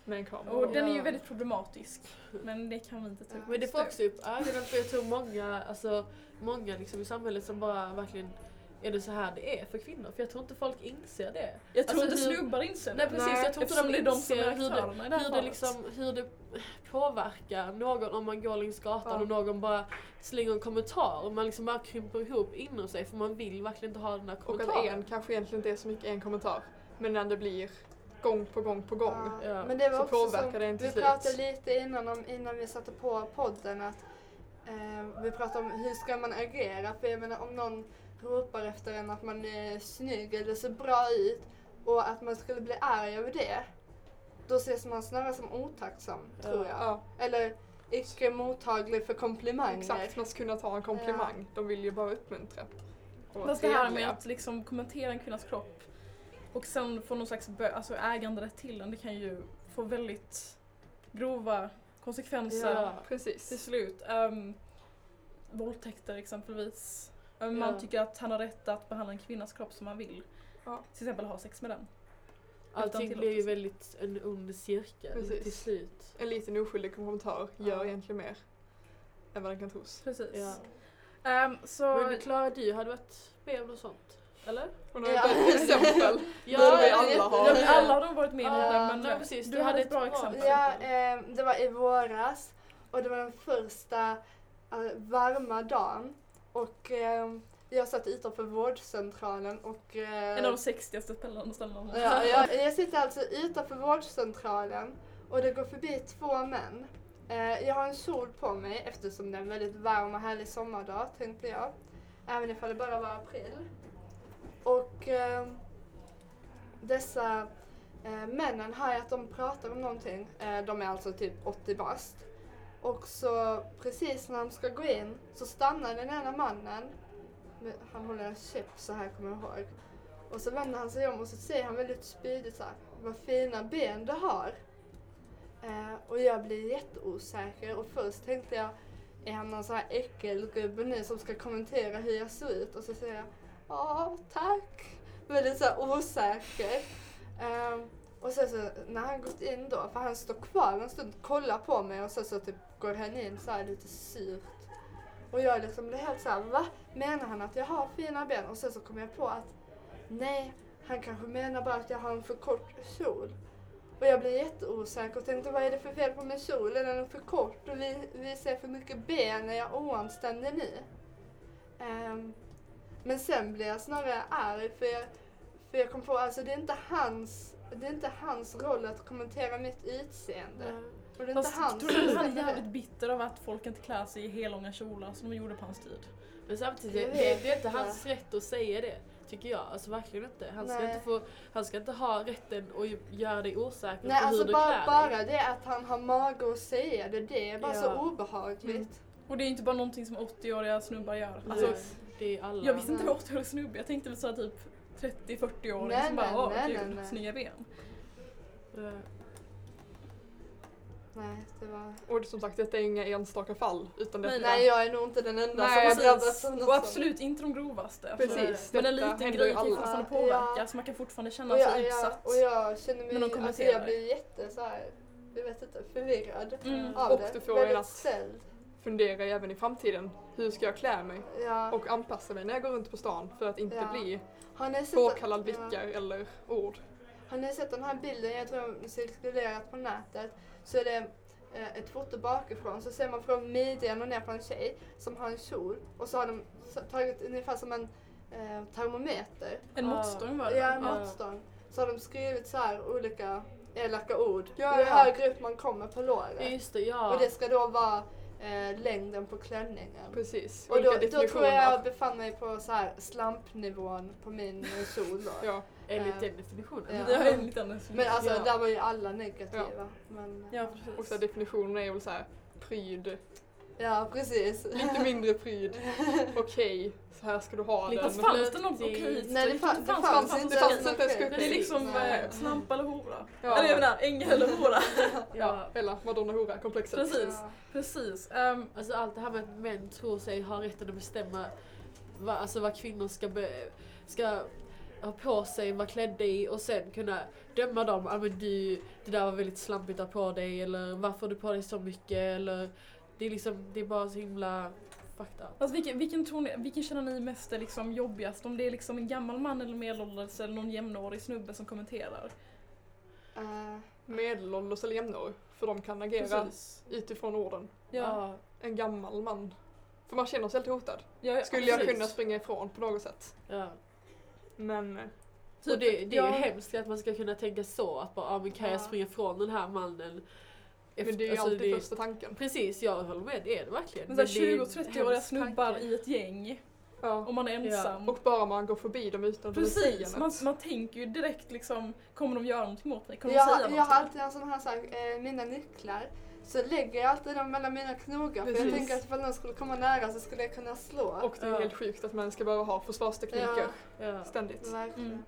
med en kamera. Och den är ju Ja. väldigt problematisk. Men det kan vi inte ta upp Men det får nu. också upp ögonen för jag tror många, alltså, många liksom i samhället som bara verkligen är det så här det är för kvinnor? För jag tror inte folk inser det. Jag tror Alltså, inte hur- snubbar inser Nej det. precis, jag tror inte de det är de som är inser hur det, det här hur det, liksom, hur det påverkar någon om man går längs gatan Ja. och någon bara slänger en kommentar och man liksom bara krymper ihop inom sig för man vill verkligen inte ha den här Och kommentaren. att en kanske egentligen inte är så mycket en kommentar. Men när det blir gång på gång på gång. Ja. Ja. Men det var Så också påverkar som, det till vi slut. pratade lite innan, om, innan vi satte på podden att eh, vi pratade om hur ska man agera? För jag menar om någon ropar efter en att man är snygg eller ser bra ut och att man skulle bli arg över det. Då ses man snarare som otacksam, Ja. tror jag. Ja, Eller icke mottaglig för komplimanger. exakt. Man ska kunna ta en komplimang. De vill ju bara uppmuntra. Fast det här med att liksom kommentera en kvinnas kropp och sen få någon slags bö- alltså äganderätt till den, det kan ju få väldigt grova konsekvenser Ja. till Precis. slut. Um, våldtäkter exempelvis. Um, Man Ja. tycker att han har rätt att behandla en kvinnas kropp som man vill. Ja. Till exempel ha sex med den. Allting blir ju väldigt en ond cirkel Precis. till slut. En liten oskyldig kommentar gör Ja. egentligen mer. än vad den kan tros. Precis. Ja. Ehm, så... Men Klara, du hade varit med om något sånt? Eller? Hon har ju Ja. ett exempel. Ja, det alla har. Ja, alla har varit med om Ja, det men nej, precis. du Du hade hade ett bra ett bra exempel. Ja, eh, det var i våras och det var den första eh, varma dagen och eh, jag satt utanför vårdcentralen och... Eh, En av de sexigaste ställena. ja, jag, jag sitter alltså utanför vårdcentralen och det går förbi två män. Eh, jag har en kjol på mig eftersom det är en väldigt varm och härlig sommardag tänkte jag. Även ifall det bara var april. Och eh, dessa eh, männen hör jag att de pratar om någonting. Eh, de är alltså typ 80 bast. Och så precis när de ska gå in så stannar den ena mannen. Han håller en käpp så här kommer jag ihåg. Och så vänder han sig om och så säger han väldigt spydigt så här, vad fina ben du har. Eh, och jag blir jätteosäker och först tänkte jag, är han någon sån här äckelgubbe nu som ska kommentera hur jag ser ut? Och så säger jag, ja tack. Väldigt så här osäker. Eh, och sen så när han gått in då, för han står kvar en stund, och kollar på mig och sen så typ går han in så här lite surt. Och jag liksom blev helt såhär, va? Menar han att jag har fina ben? Och sen så kom jag på att nej, han kanske menar bara att jag har en för kort kjol. Och jag blev jätteosäker och tänkte vad är det för fel på min kjol? Är den för kort och vi, vi ser för mycket ben? Är jag oanständig nu? Um, men sen blev jag snarare arg för jag, för jag kom på alltså det är inte hans det är inte hans roll att kommentera mitt utseende. Mm. Och det är Fast inte hans tror du inte han är jävligt bitter av att folk inte klär sig i hellånga kjolar som de gjorde på hans tid? Men samtidigt, det, vet det är inte inte. hans rätt att säga det. Tycker jag. Alltså verkligen inte. Han ska, Nej. inte, få, han ska inte ha rätten att göra dig osäker Nej, på alltså hur du bara, klär bara dig. det att han har mage att säga det, det är bara så Ja. obehagligt. Mm. Och det är inte bara någonting som 80-åriga snubbar gör. Alltså, det är alla. jag visste inte vad 80-årig snubbe, jag tänkte väl såhär typ 30-40-åring Nej, som bara åh kul, snygga ben. Nej, det var... Och som sagt, detta är inga enstaka fall. Utan Nej, detta, Nej, jag är nog inte den enda Nej, som har drabbats av något Och absolut inte de grovaste. Alltså, Precis, Men en liten grej kan ju fortfarande påverka ja. så man kan fortfarande känna Och sig jag, jag, utsatt. och jag känner Men de mig, alltså jag blir jätte så här, jag vet inte, förvirrad Mm. av Och det. du får Väldigt en att- ställd. Fundera även i framtiden. Hur ska jag klä mig? Ja. Och anpassa mig när jag går runt på stan för att inte Ja. bli påkallad ja. blickar eller ord. Har ni sett den här bilden, jag tror den cirkulerat på nätet, så är det eh, ett foto bakifrån så ser man från midjan och ner på en tjej som har en kjol och så har de tagit ungefär som en eh, termometer. En måttstång var det Ja, en måttstång. Så har de skrivit så här olika elaka ord. Ja, Ju högre upp man kommer på låret. Just det, ja. Och det ska då vara eh, längden på klänningen. Precis. Och då, då tror jag jag befann mig på så här slampnivån på min kjol då. Ja, Enligt eh, den definitionen. ja. Det har en lite annan Men alltså Ja. där var ju alla negativa. Men, Ja, och så precis. definitionen är väl så här pryd, ja precis. lite mindre pryd, okej, så här ska du ha Lite den. Fast fanns det något flörtig. okej? Nej, det, fann, det fanns, fanns inte. det fanns inte ens. Det är liksom eh, slampa eller hora. Ja. Eller jag menar, ängel eller hora. Ja, eller Madonna Hora-komplexet. Precis. Ja. Precis. ehm, Alltså allt det här med att män tror sig ha rätten att bestämma vad, alltså vad kvinnor ska, be, ska ha på sig, vara klädda i och sen kunna döma dem. Ah, men du, det där var väldigt slampigt att ha på dig eller varför har du på dig så mycket eller det är liksom, det är bara så himla fucked up. Alltså vilken, vilken, tror ni, vilken känner ni mest är liksom jobbigast? Om det är liksom en gammal man eller medelålders eller någon jämnårig snubbe som kommenterar? Eh, Medelålders eller jämnårig, för de kan agera Precis. utifrån orden. Ja. En gammal man. För man känner sig helt hotad. Ja, ja, Skulle jag absolut. kunna springa ifrån på något sätt. ja. Men eh, Typ, och det, det är ja. ju hemskt att man ska kunna tänka så att bara, ah, men kan jag Ja. springa ifrån den här mannen? men det är ju Alltså, alltid det- första tanken. Precis, jag håller med, det är det verkligen. Men Men så det är här ju 20-30-åriga hemsk snubbar tanke. i ett gäng Ja. och man är ensam. Och bara man går förbi dem utan att Precis, man, man tänker ju direkt liksom, kommer de göra någonting mot mig? Kommer jag, de säga jag har någonting? alltid en sån här sak, eh, mina nycklar. Så lägger jag alltid dem mellan mina knogar för jag Precis. tänker att ifall någon skulle komma nära så skulle jag kunna slå. Och det är Ja. helt sjukt att man ska behöva ha försvarstekniker Ja. ständigt. Mm.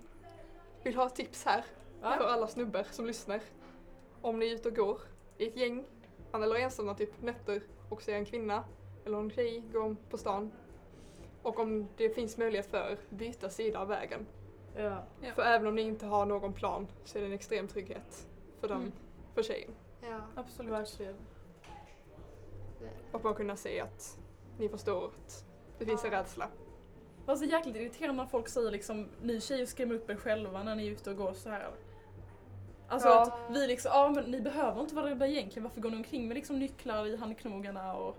Vill ha ett tips här Ja. för alla snubbar som lyssnar. Om ni är ute och går i ett gäng, eller ensamma typ nätter och ser en kvinna eller en tjej gå på stan. Och om det finns möjlighet för byta sida av vägen. Ja. Ja. För även om ni inte har någon plan så är det en extrem trygghet för, den, Mm. för tjejen. Ja. Absolut. Verkligen. Och bara kunna se att ni förstår att det finns en rädsla. Det var så jäkligt irriterande när folk säger liksom ni tjejer skrämmer upp er själva när ni är ute och går så här. Alltså Ja. att vi liksom, ja men ni behöver inte vara rädda egentligen, varför går ni omkring med liksom nycklar i handknogarna och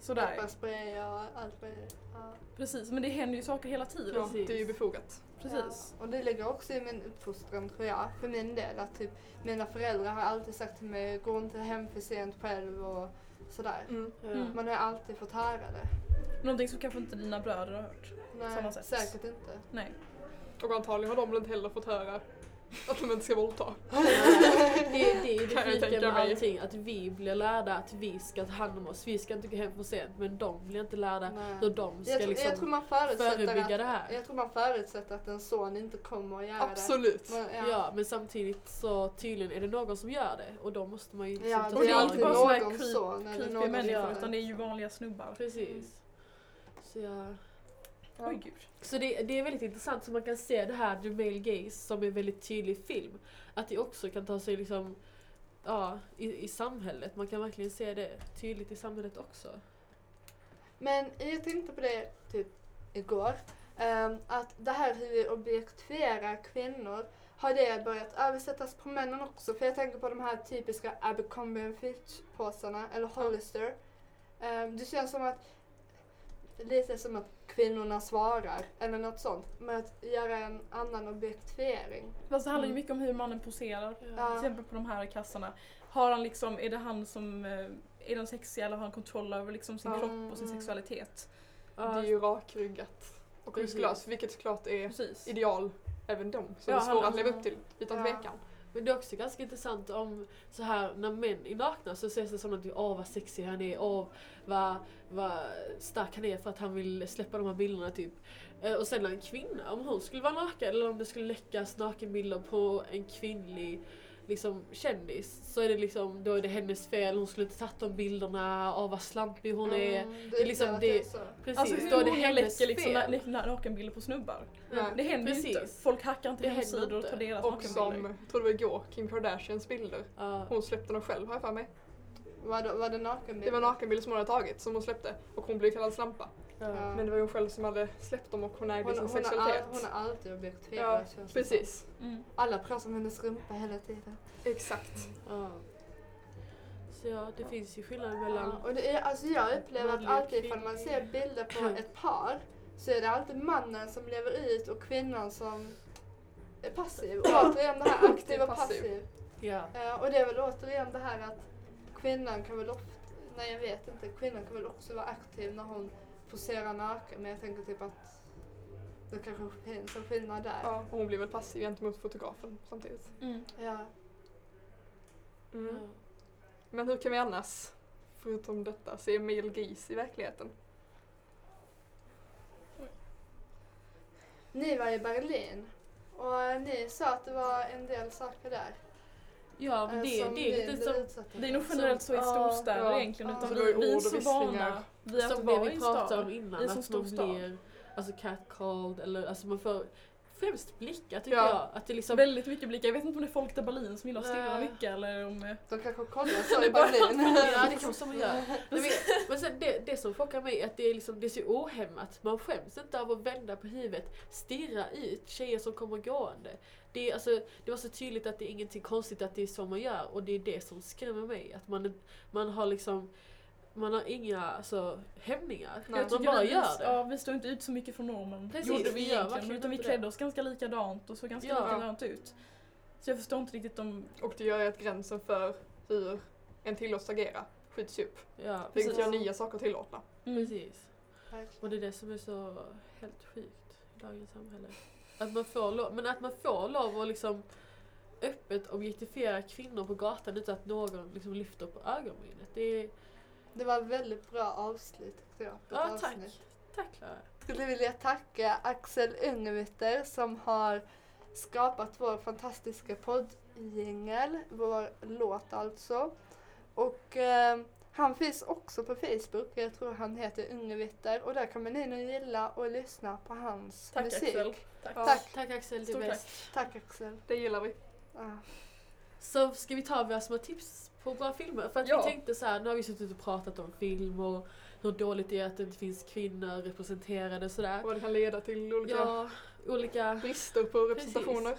sådär. Pepparspray och allt det ja. Precis, men det händer ju saker hela tiden. Ja, Precis. det är ju befogat. Precis. Ja, och det ligger också i min uppfostran tror jag, för min del. Att typ, mina föräldrar har alltid sagt till mig, gå inte hem för sent själv och sådär. Mm. Mm. Man har alltid fått höra det. Någonting som kanske inte dina bröder har hört. Nej, Samma sätt. säkert inte. Nej. Och antagligen har de väl inte heller fått höra att de inte ska våldta. det, det är ju Kan det tänka med mig. allting, att vi blir lärda att vi ska ta hand om oss, vi ska inte gå hem för sent, men de blir inte lärda Nej. hur de ska Jag, tror- jag tror liksom man förutsätter förebygga att, det här. jag tror man förutsätter att en son inte kommer att göra Absolut. det. Men, Ja. men samtidigt så tydligen är det någon som gör det och då måste man ju liksom Ja, ta Och det är är inte bara såna här någon creep- son eller Creepy någon människor Ja. utan det är ju vanliga snubbar. Precis. Så jag... Oj gud. Så det, det är väldigt intressant så man kan se det här The Male Gaze som är väldigt tydlig film. Att det också kan ta sig liksom ja, i, i samhället. Man kan verkligen se det tydligt i samhället också. Men jag tänkte på det typ igår. ehm, att det här hur vi objektifierar kvinnor, har det börjat översättas på männen också? För jag tänker på de här typiska Abercrombie Fitch-påsarna, eller Hollister. Um, det känns som att, lite som att kvinnorna svarar, eller något sånt. Med att göra en annan objektifiering. Fast det handlar ju Mm. mycket om hur mannen poserar. Till Ja. exempel på de här kassarna. Har han liksom, är det han som eh, är den sexiga eller har han kontroll över liksom sin Ja. kropp och sin Mm. sexualitet? Det är ju rakryggat och muskulöst, vilket såklart är Precis. ideal även de. Som Ja, är svåra han- att leva upp till, utan Ja. tvekan. Men det är också ganska intressant om så här när män är nakna så ses det som att åh vad sexig han är, åh vad, vad stark han är för att han vill släppa de här bilderna typ. Eh, och sen när en kvinna, om hon skulle vara naken eller om det skulle läckas nakenbilder på en kvinnlig liksom kändis så är det liksom, då är det hennes fel, hon skulle inte tagit de bilderna, åh vad slampig hon är. Mm, det är liksom att det- är så. Precis, Alltså då hur är det hennes läcker liksom fel. na- nakenbilder på snubbar? Nej. Det händer ju inte. Precis. Folk hackar inte Det händer hemsidor och tar deras Och som, jag tror det var igår, Kim Kardashians bilder. Ja. Hon släppte dem själv har jag för mig. Var det, var det nakenbilder? Det var nakenbilder som hon hade tagit som hon släppte och hon blev kallad slampa. Ja. Ja. Men det var ju hon själv som hade släppt dem och hon ägde Hon, sin hon, har sexualitet. all, hon har alltid Ja, det som. precis. Mm. Alla pratar om hennes rumpa hela tiden. Exakt. Ja. Så ja, det finns ju skillnad Ja, mellan... och det är, alltså jag upplever att alltid ifall man ser bilder på ett par så är det alltid mannen som lever ut och kvinnan som är passiv. Och återigen det här aktiv och Passiv. passiv. Ja. Eh, och det är väl återigen det här att kvinnan kan väl ofta, nej jag vet inte, kvinnan kan väl också vara aktiv när hon poserar naken men jag tänker typ att det kanske finns en skillnad där. Ja, och hon blev väl passiv gentemot fotografen samtidigt. Mm. Ja. Mm. Ja. Men hur kan vi annars, förutom detta, se male gaze i verkligheten? Ni var i Berlin och ni sa att det var en del saker där. Ja, men eh, det, som det utsatta Det är nog generellt så i storstäder ja. egentligen. Ja. Utan Så vi, det vi är så vana att som det vi pratade om innan, att stor man stad. blir alltså catcalled eller alltså man får främst blickar tycker Ja. jag. Att det liksom, Väldigt mycket blickar. Jag vet inte om det är folk i Berlin som gillar att stirra mycket eller om... eh, De kanske kollar så i Berlin. ja det kanske man gör. Nej, men, men sen det, det som chockar mig är att det är, liksom, det är så ohämmat. Man skäms inte av att vända på huvudet, stirra ut tjejer som kommer gående. Det, är, alltså, det var så tydligt att det är ingenting konstigt att det är så man gör och det är det som skrämmer mig. Att man, man har liksom man har inga alltså, hämningar. Nej. Jag man bara vi, gör det. Ja, vi står inte ut så mycket från normen. Precis, Gjorde vi gör egentligen. Utan vi klädde det. oss ganska likadant och såg ganska Ja. likadant ut. Så jag förstår inte riktigt om... Och det gör ju att gränsen för hur en tillåts agera skjuts upp. Ja, Vilket gör nya saker tillåtna. Mm. precis. Och det är det som är så helt sjukt i dagens samhälle. Att man får lov, men att man får lov att liksom öppet objektifiera kvinnor på gatan utan att någon liksom lyfter på ögonbrynet. Det är, Det var ett väldigt bra avslut tyckte jag. ja tack. avsnitt. Tack Klara. skulle vilja tacka Axel Ungevitter som har skapat vår fantastiska poddjingel, vår låt alltså. Och eh, han finns också på Facebook, jag tror han heter Ungevitter och där kan man in och gilla och lyssna på hans Tack musik. Axel. Tack. Ja. Tack. Tack Axel, det är bäst. Tack Axel. Det gillar vi. Ja. Så ska vi ta våra små tips på bra filmer. För att Ja. vi tänkte så här, nu har vi suttit och pratat om film och hur dåligt det är att det inte finns kvinnor representerade och sådär. Vad det kan leda till olika Ja, olika... brister på representationer.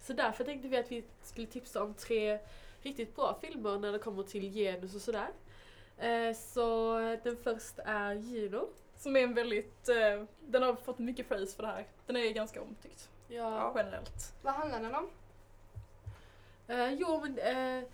Så därför tänkte vi att vi skulle tipsa om tre riktigt bra filmer när det kommer till genus och sådär. Eh, så den första är Juno. Som är en väldigt, eh, den har fått mycket praise för det här. Den är ganska omtyckt Ja. generellt. Vad handlar den om? Eh, jo men eh,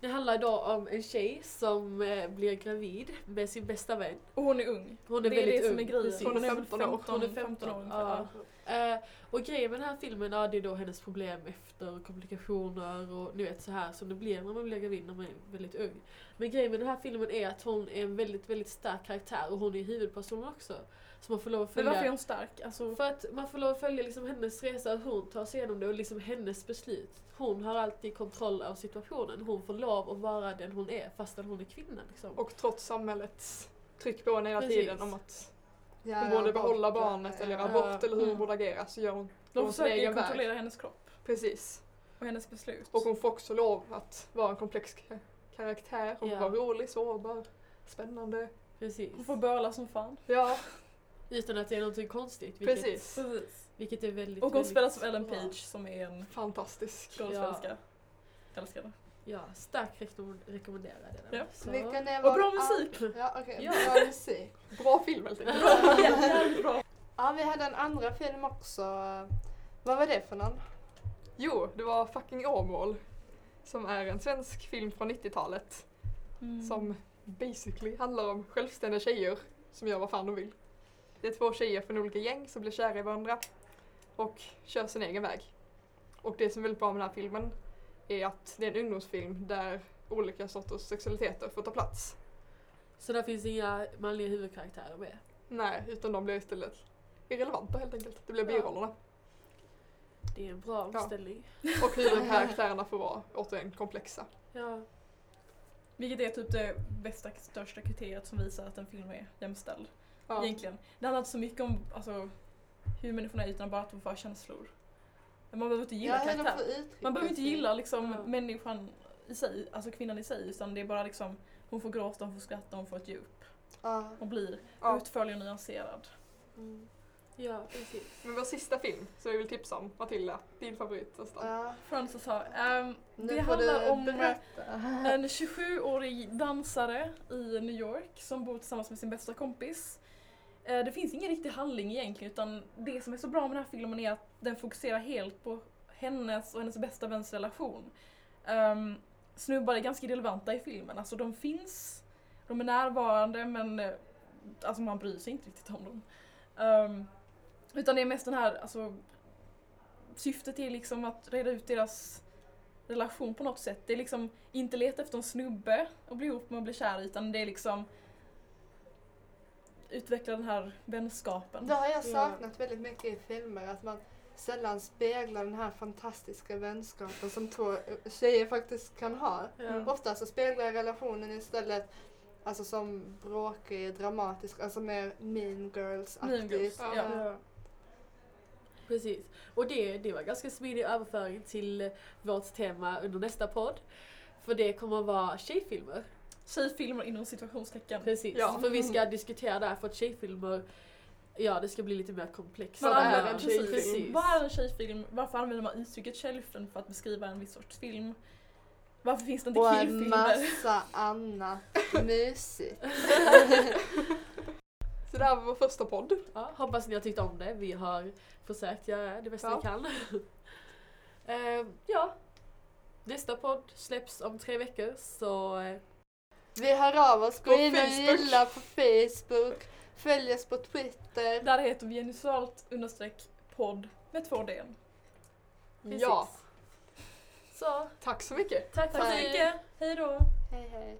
det handlar då om en tjej som eh, blir gravid med sin bästa vän. Och hon är ung. Hon är det väldigt är det ung. som är grejen. Hon är väl 15 år. Hon är 15 år. ja. Ja. Eh, och grejen med den här filmen, ja, det är då hennes problem efter komplikationer och ni vet så här som det blir när man blir gravid när man är väldigt ung. Men grejen med den här filmen är att hon är en väldigt, väldigt stark karaktär och hon är huvudpersonen också. Så man får lov att Men följa... varför är hon stark? Alltså, För att man får lov att följa liksom hennes resa, hur hon tar sig igenom det och liksom hennes beslut. Hon har alltid kontroll av situationen. Hon får lov att vara den hon är fastän hon är kvinna. Liksom. Och trots samhällets tryck på henne hela Precis. tiden om att Ja, hon borde behålla ja, barnet eller ja. abort eller hur hon Mm. borde agera så gör hon de försöker väg. kontrollera hennes kropp Precis. och hennes beslut. Och hon får också lov att vara en komplex ka- karaktär. Hon får Ja. vara rolig, sårbar, spännande. Precis. Hon får böla som fan. Ja, Utan att det är någonting konstigt. Vilket, precis. Precis. Vilket är väldigt, Och hon väldigt spelas av Ellen bra. Page som är en Fantastisk. skådespelerska. Älskar det. Ja, starkt rekomm- rekommenderad är den. Ja. Så- Vilken är Och bra musik! Ja, okej. Ja. Bra musik. Bra film helt enkelt. Bra. Ja, vi hade en andra film också. Vad var det för någon? Jo, det var Fucking Åmål. Som är en svensk film från 90-talet. Mm. Som basically handlar om självständiga tjejer som gör vad fan de vill. Det är två tjejer från olika gäng som blir kära i varandra och kör sin egen väg. Och det som är väldigt bra med den här filmen är att det är en ungdomsfilm där olika sorters sexualiteter får ta plats. Så där finns inga manliga huvudkaraktärer med. Nej, utan de blir istället irrelevanta helt enkelt. Det blir Ja. birollerna. Det är en bra Ja. omställning. Och huvudkaraktärerna får vara återigen komplexa. Ja. Vilket är typ det bästa, största kriteriet som visar att en film är jämställd. Ja. Egentligen. Det handlar inte så mycket om alltså, hur människorna är utan bara att de får känslor. Man behöver inte gilla Ja, hur de får karaktär. uttrycka Man behöver inte gilla liksom Ja. människan i sig, alltså kvinnan i sig, utan det är bara liksom hon får gråta, hon får skratta, hon får ett djup. Ja. Hon blir Ja. utförlig och nyanserad. Mm. Ja, precis. Men vår sista film som vi vill tipsa om, Matilda, din favorit nästan. Ja. Frances har, ehm, Nu det handlar om berätta. en 27-årig dansare i New York som bor tillsammans med sin bästa kompis. Eh, det finns ingen riktig handling egentligen utan det som är så bra med den här filmen är att den fokuserar helt på hennes och hennes bästa väns relation. Um, snubbar är ganska relevanta i filmen, alltså de finns, de är närvarande men eh, alltså man bryr sig inte riktigt om dem. Um, utan det är mest den här, alltså syftet är liksom att reda ut deras relation på något sätt. Det är liksom inte leta efter en snubbe och bli ihop med och bli kär i, utan det är liksom utveckla den här vänskapen. Det har jag saknat väldigt mycket i filmer, att man sällan speglar den här fantastiska vänskapen som två tjejer faktiskt kan ha. Mm. Ofta så speglar relationen istället alltså som bråkig, dramatisk, alltså mer mean girls-aktigt. Girls, Ja. ja. Precis. Och det, det var ganska smidig överföring till vårt tema under nästa podd. För det kommer att vara tjejfilmer. Tjejfilmer inom situationstecken. Precis. Ja. För vi ska diskutera där för att tjejfilmer, ja det ska bli lite mer komplext. Vad är en tjejfilm? Vad är en tjejfilm? Varför använder man uttrycket tjejfilm för att beskriva en viss sorts film? Varför finns det inte Och en killfilmer? massa annat mysigt. Så det här var vår första podd. Ja, hoppas ni har tyckt om det. Vi har försökt göra det bästa Ja. vi kan. Ehm, ja. Nästa podd släpps om tre veckor så eh, Vi hör av oss, gå På in och Facebook. gilla på Facebook, följ oss på Twitter. Där heter vi genusalt understreck podd med två D. precis. Ja, Så, tack så mycket. tack Tack så mycket, hej då! Hej hej.